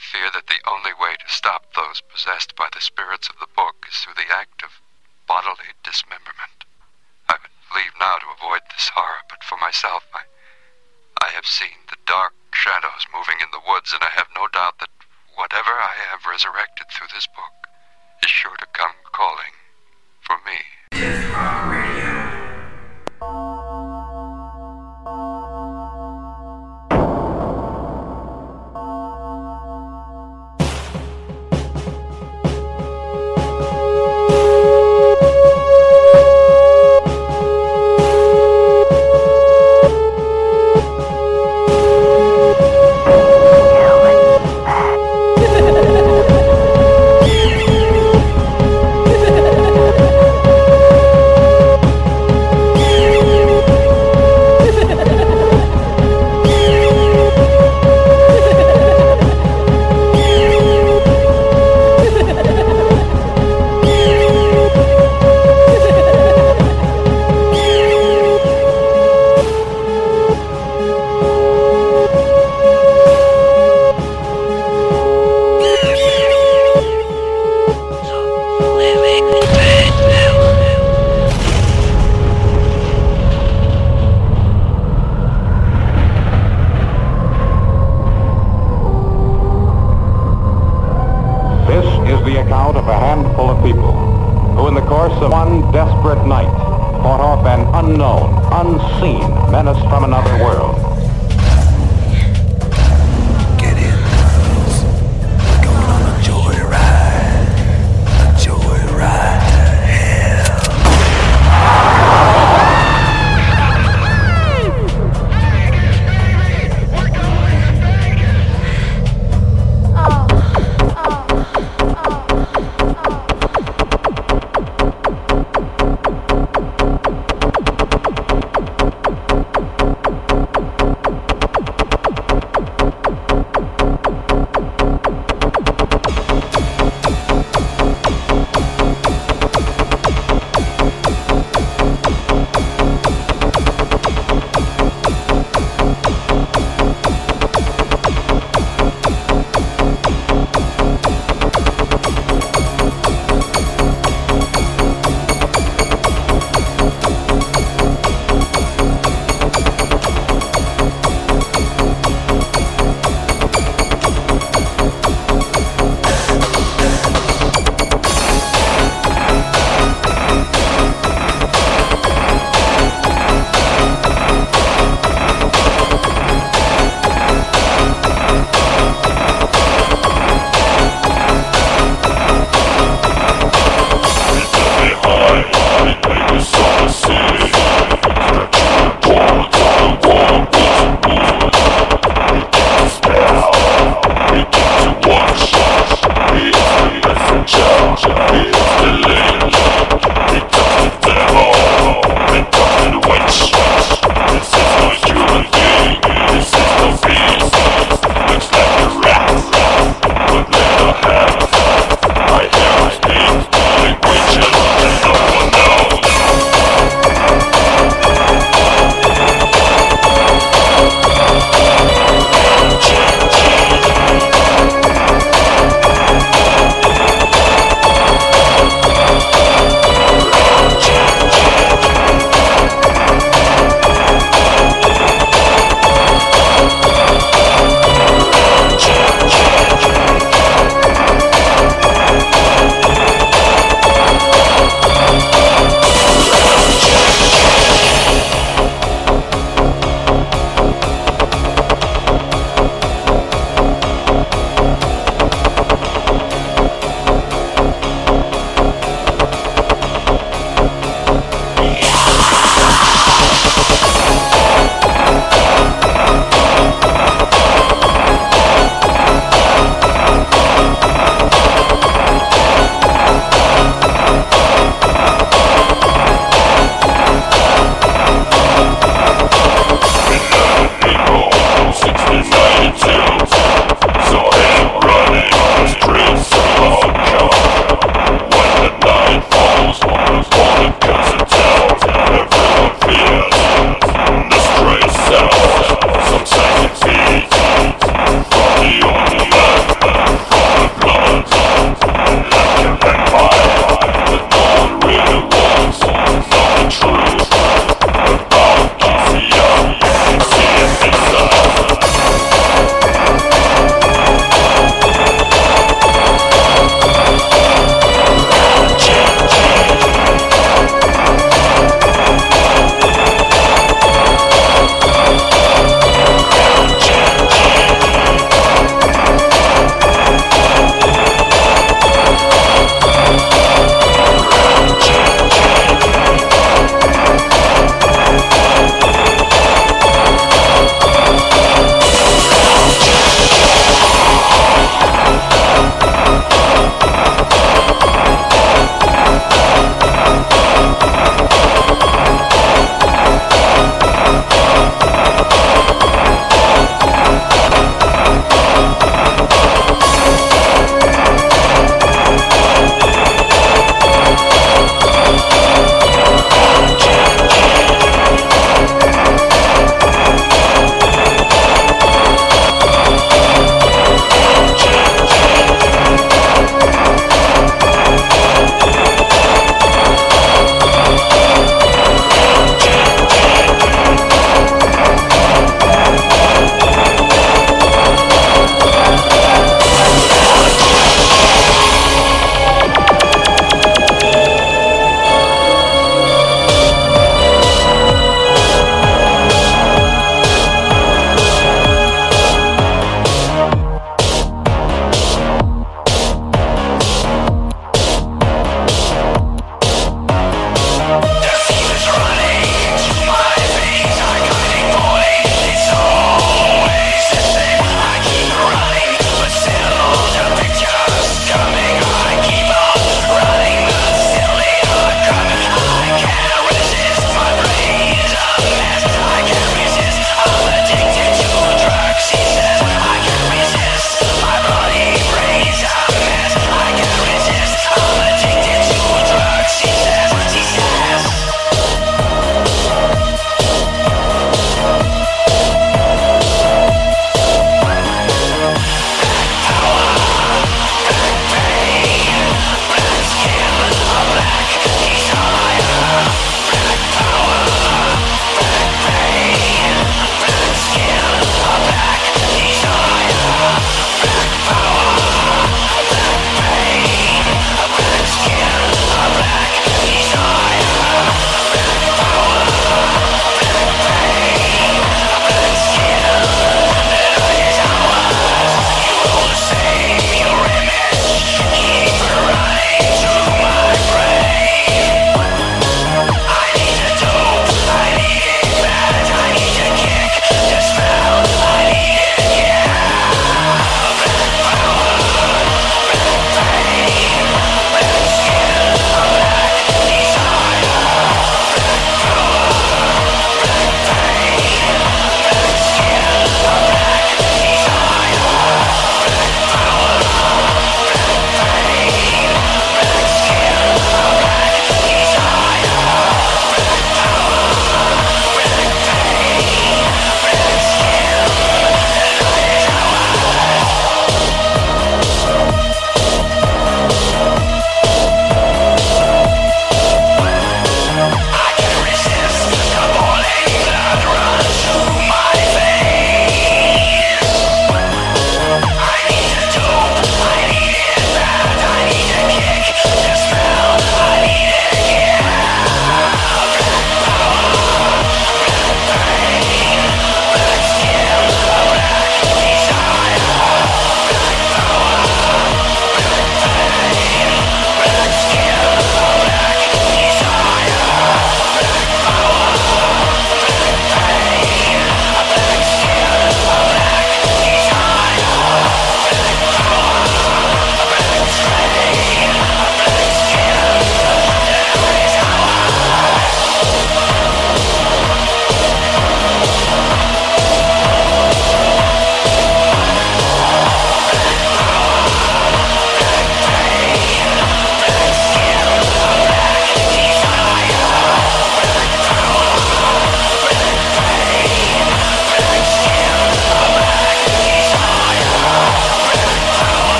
fear that the only way to stop those possessed by the spirits of the book is through the act of bodily dismemberment. I would leave now to avoid this horror, but for myself, I, I have seen the dark shadows moving in the woods, and I have no doubt that whatever I have resurrected through this book is sure to come calling for me. Menace from another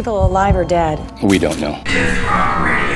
people alive or dead? We don't know.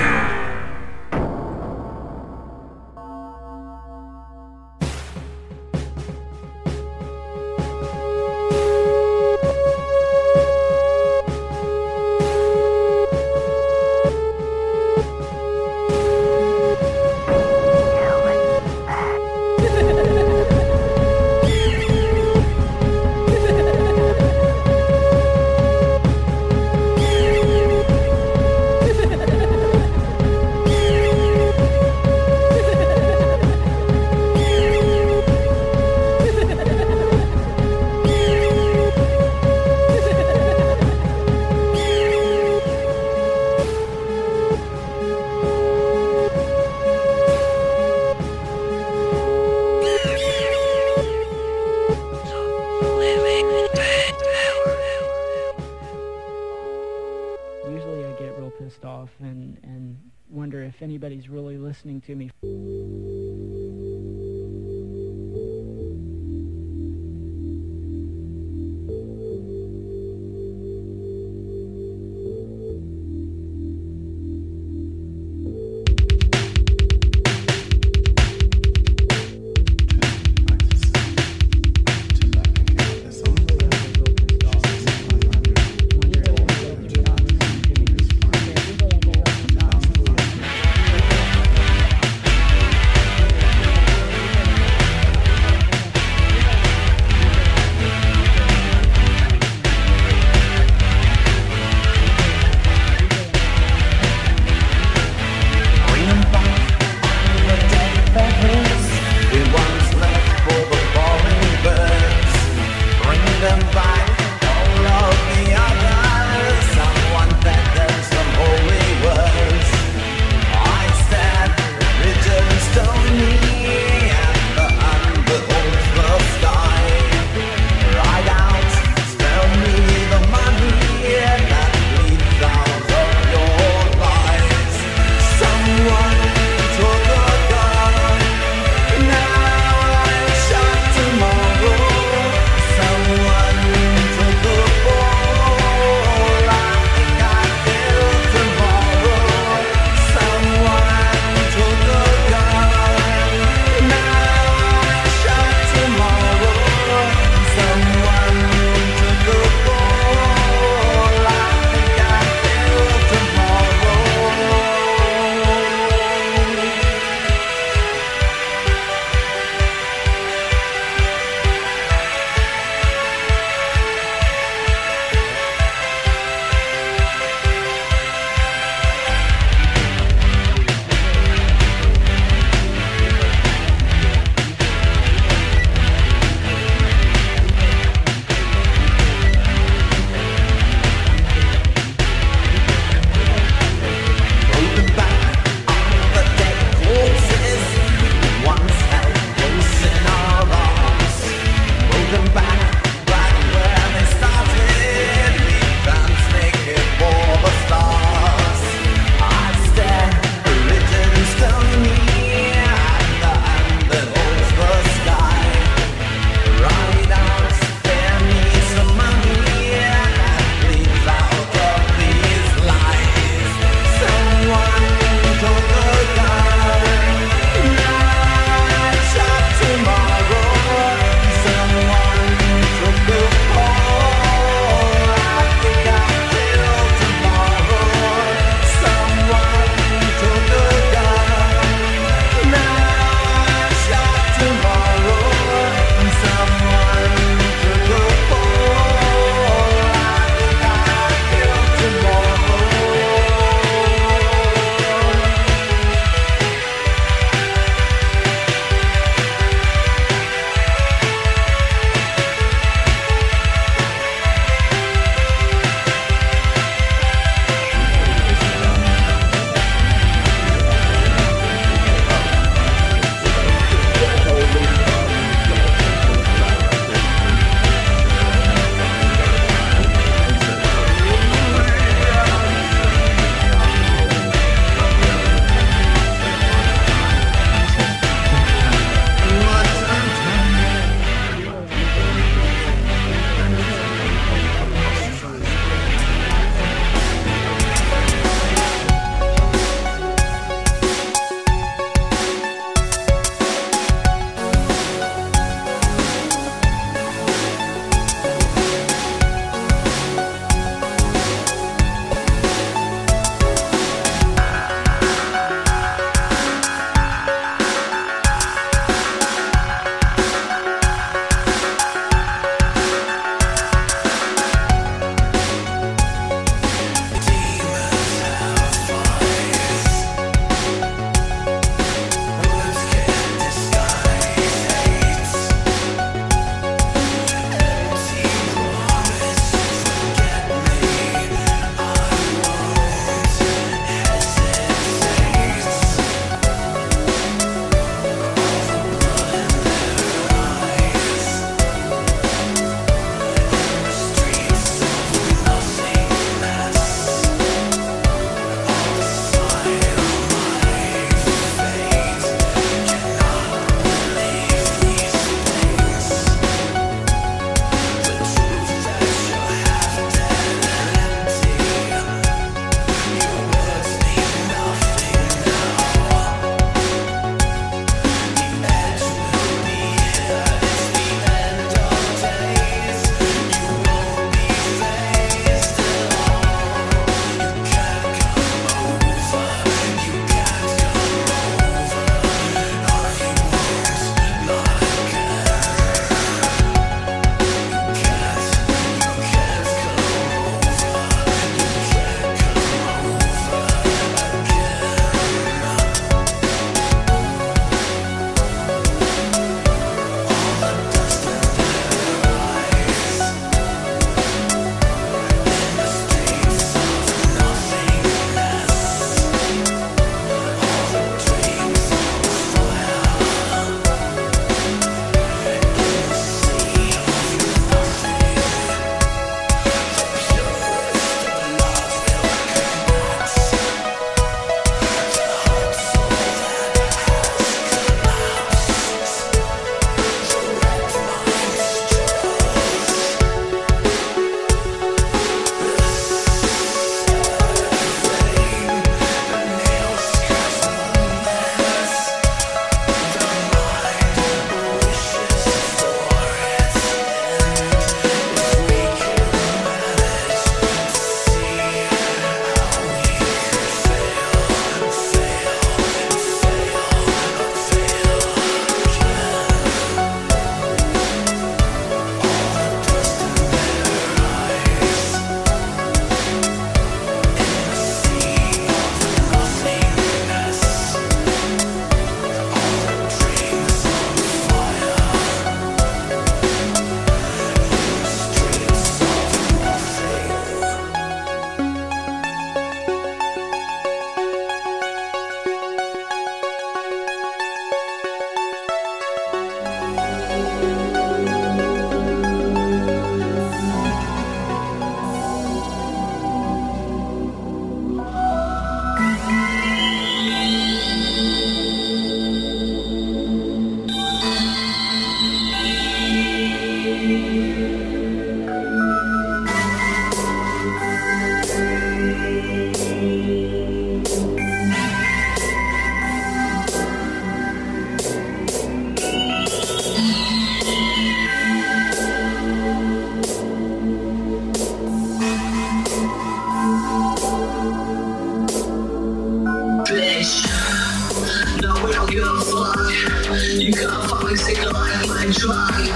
You got a fucking single line, my drug.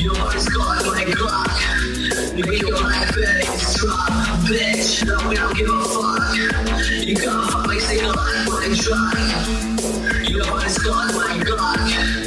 Your voice got my grog. Make your life it's drop, bitch. No, we don't give a fuck. You got a fucking single line, my drug. Your voice got my grog.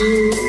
you.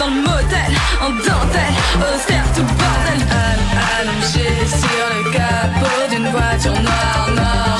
dans le motel, en dentelle, austère tout bordel. Allongé sur le capot d'une voiture noire, noire.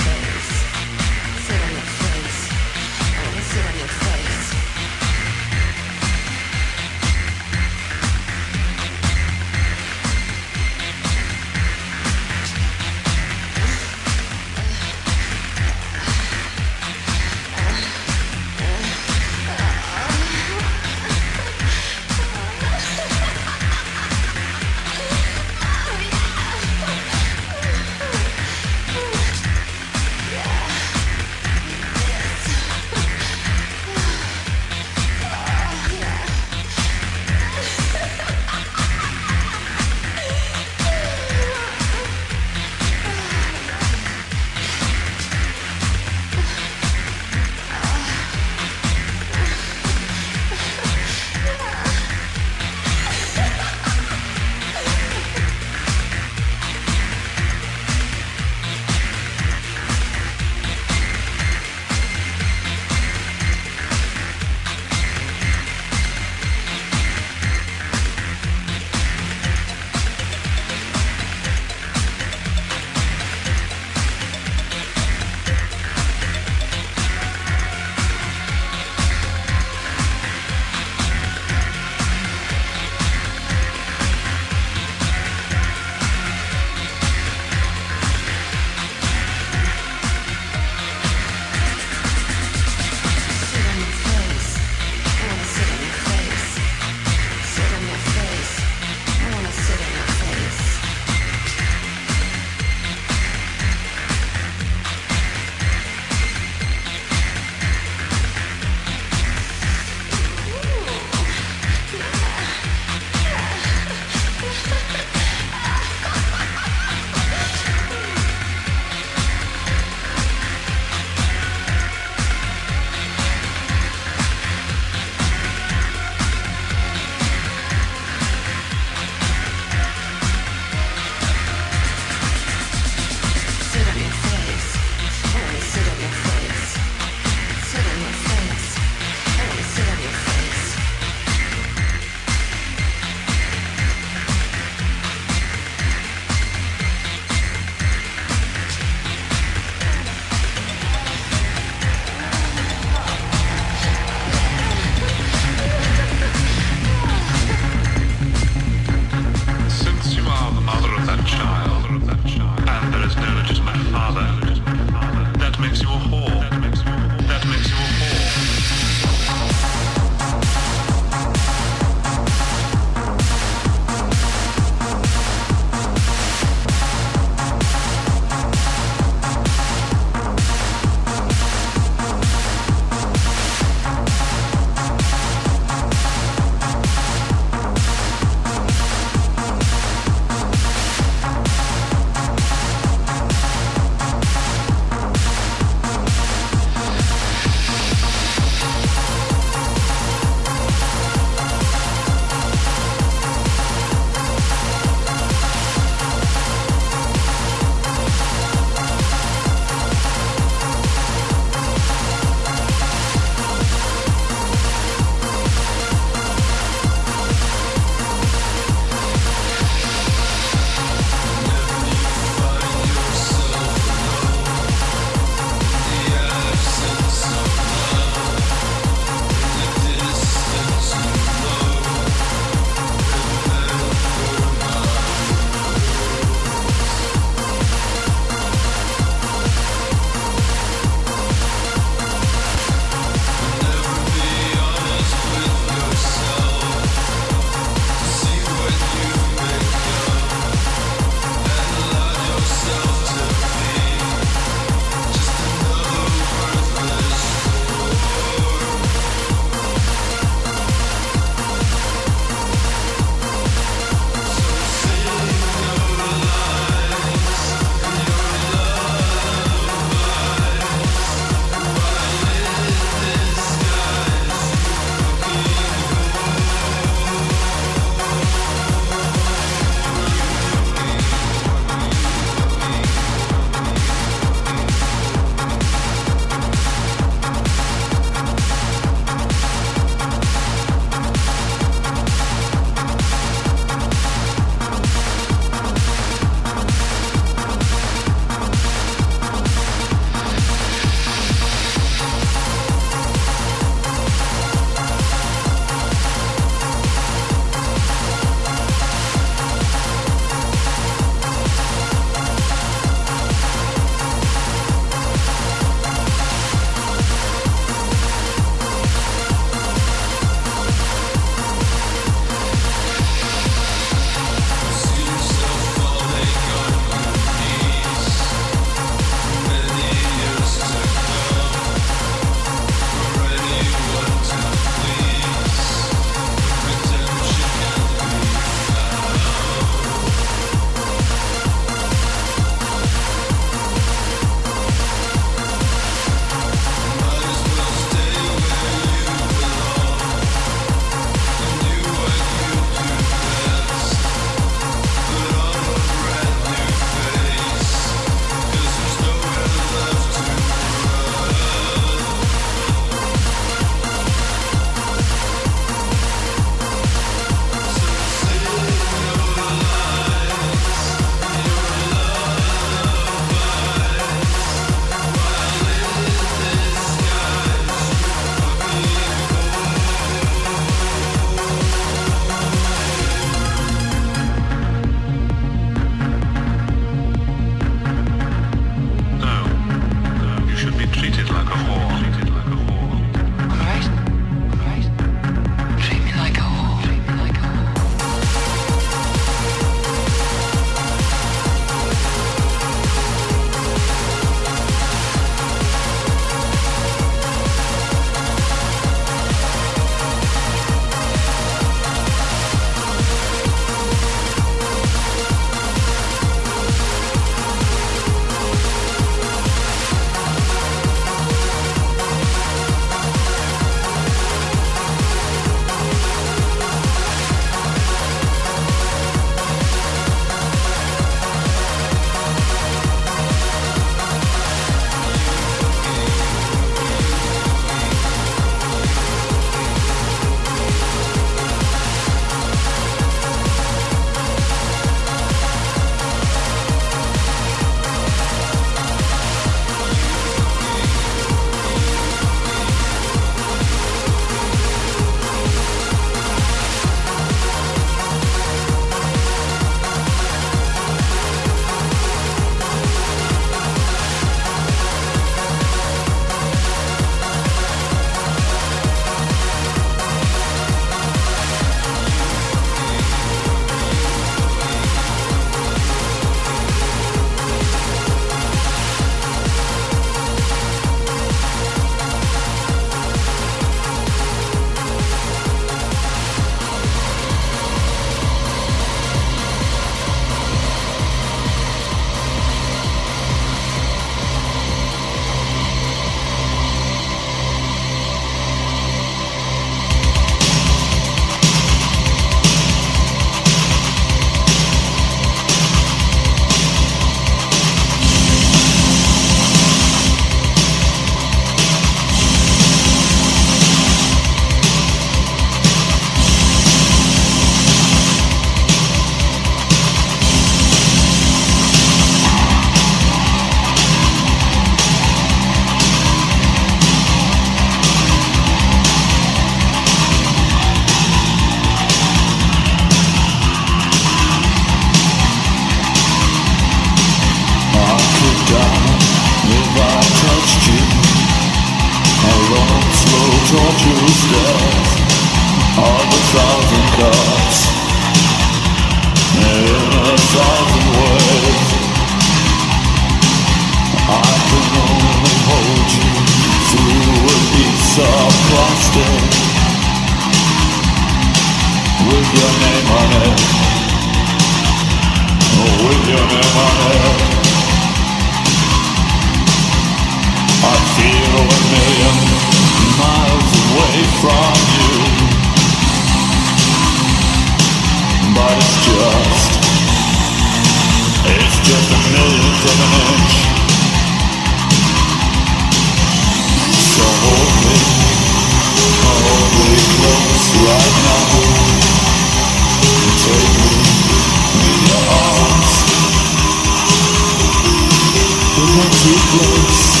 Absolute flows.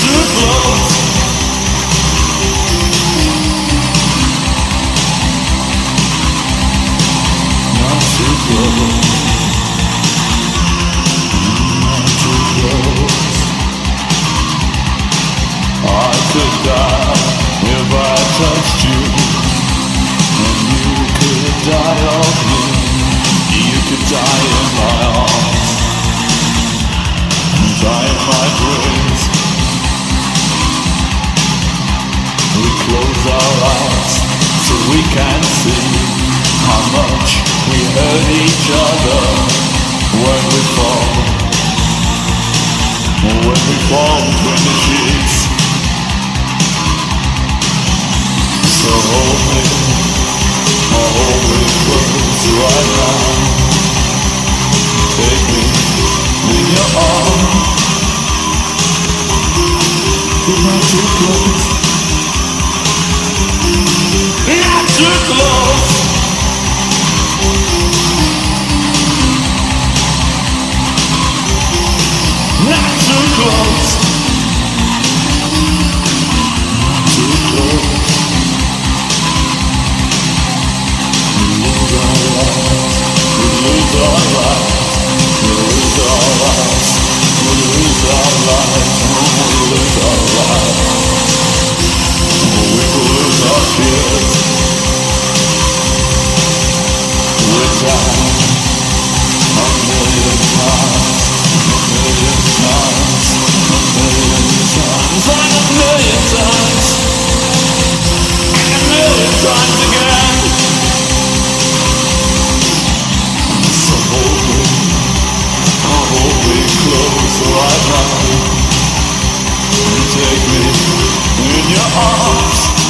too close. can see how much we hurt each other when we fall. When we fall between the sheets. So hold me, hold me close right now. Take me in your arms. You're not too close. We'll lose our kids. Take me in your arms.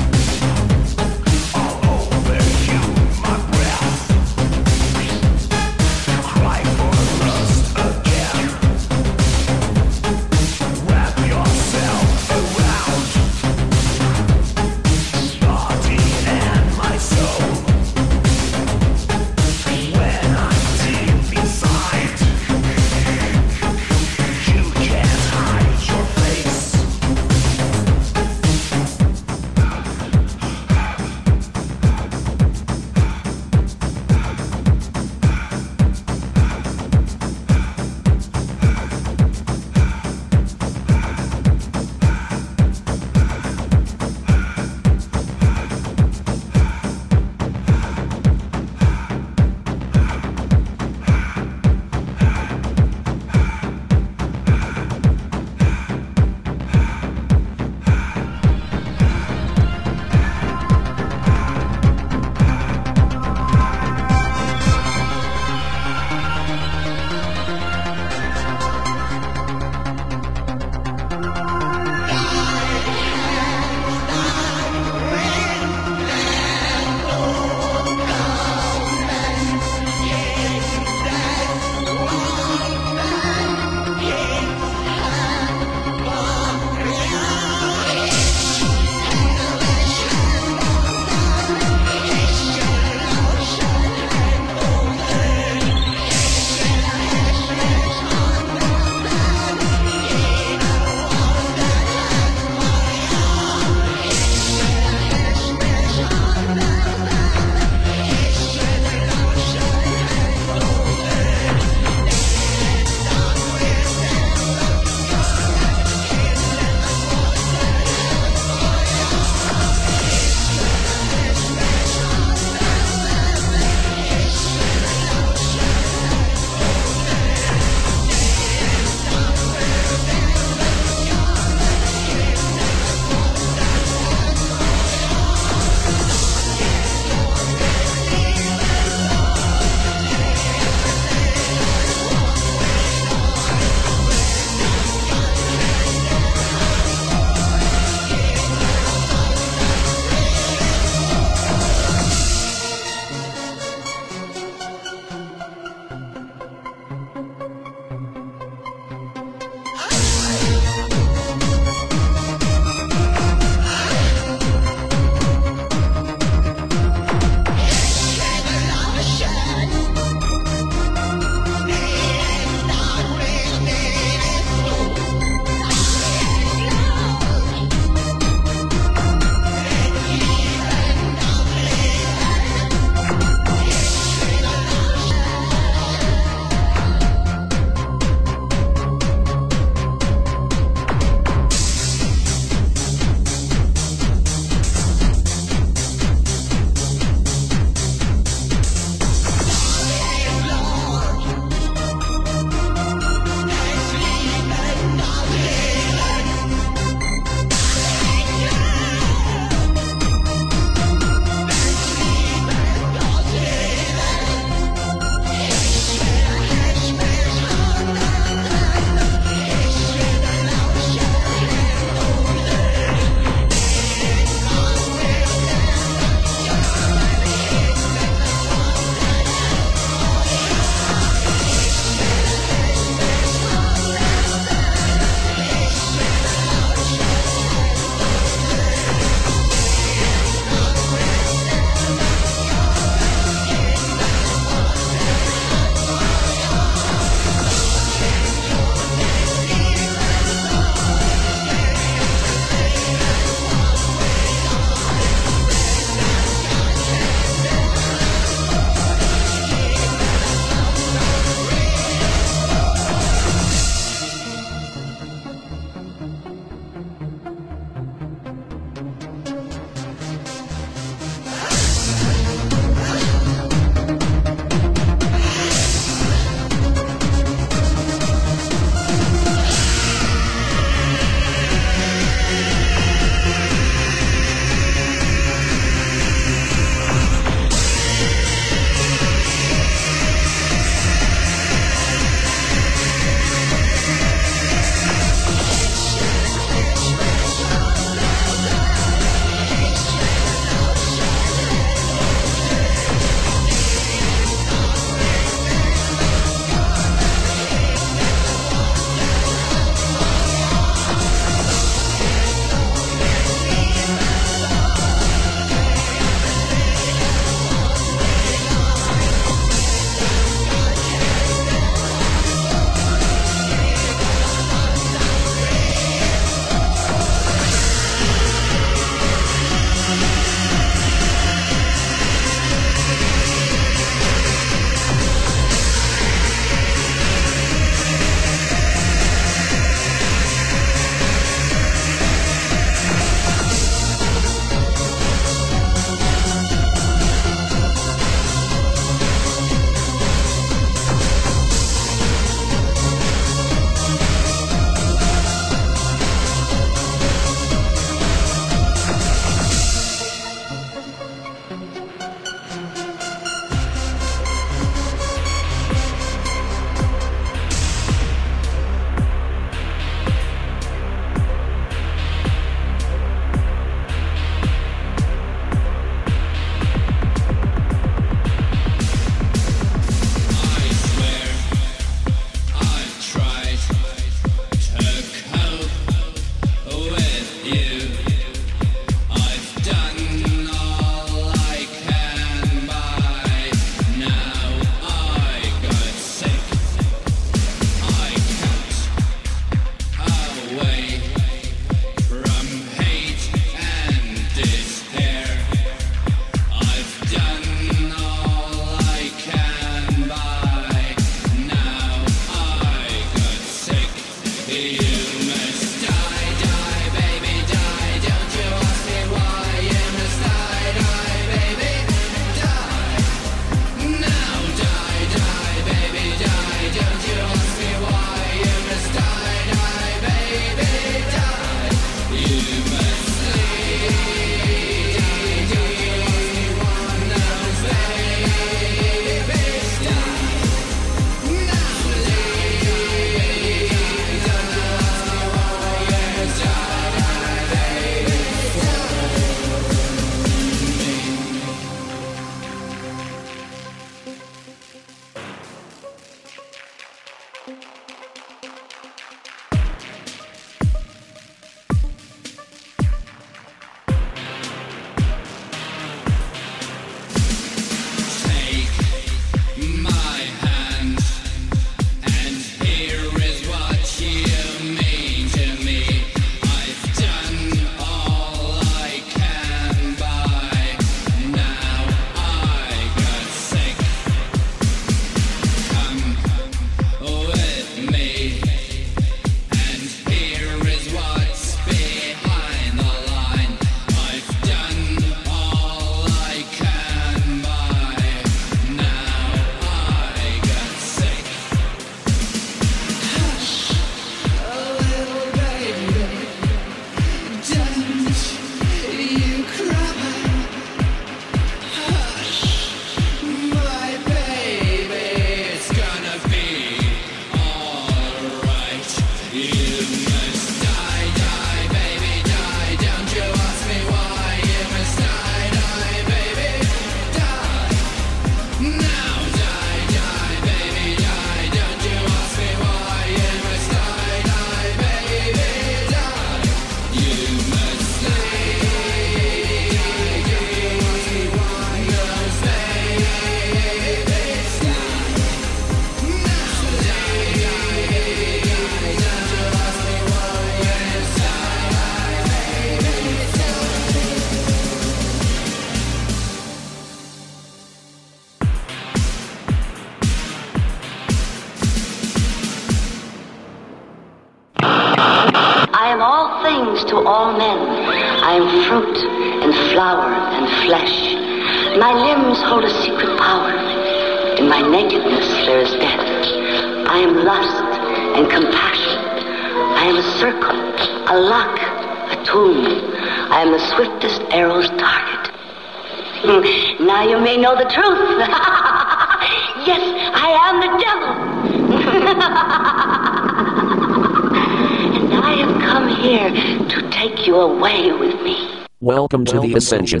Ascension.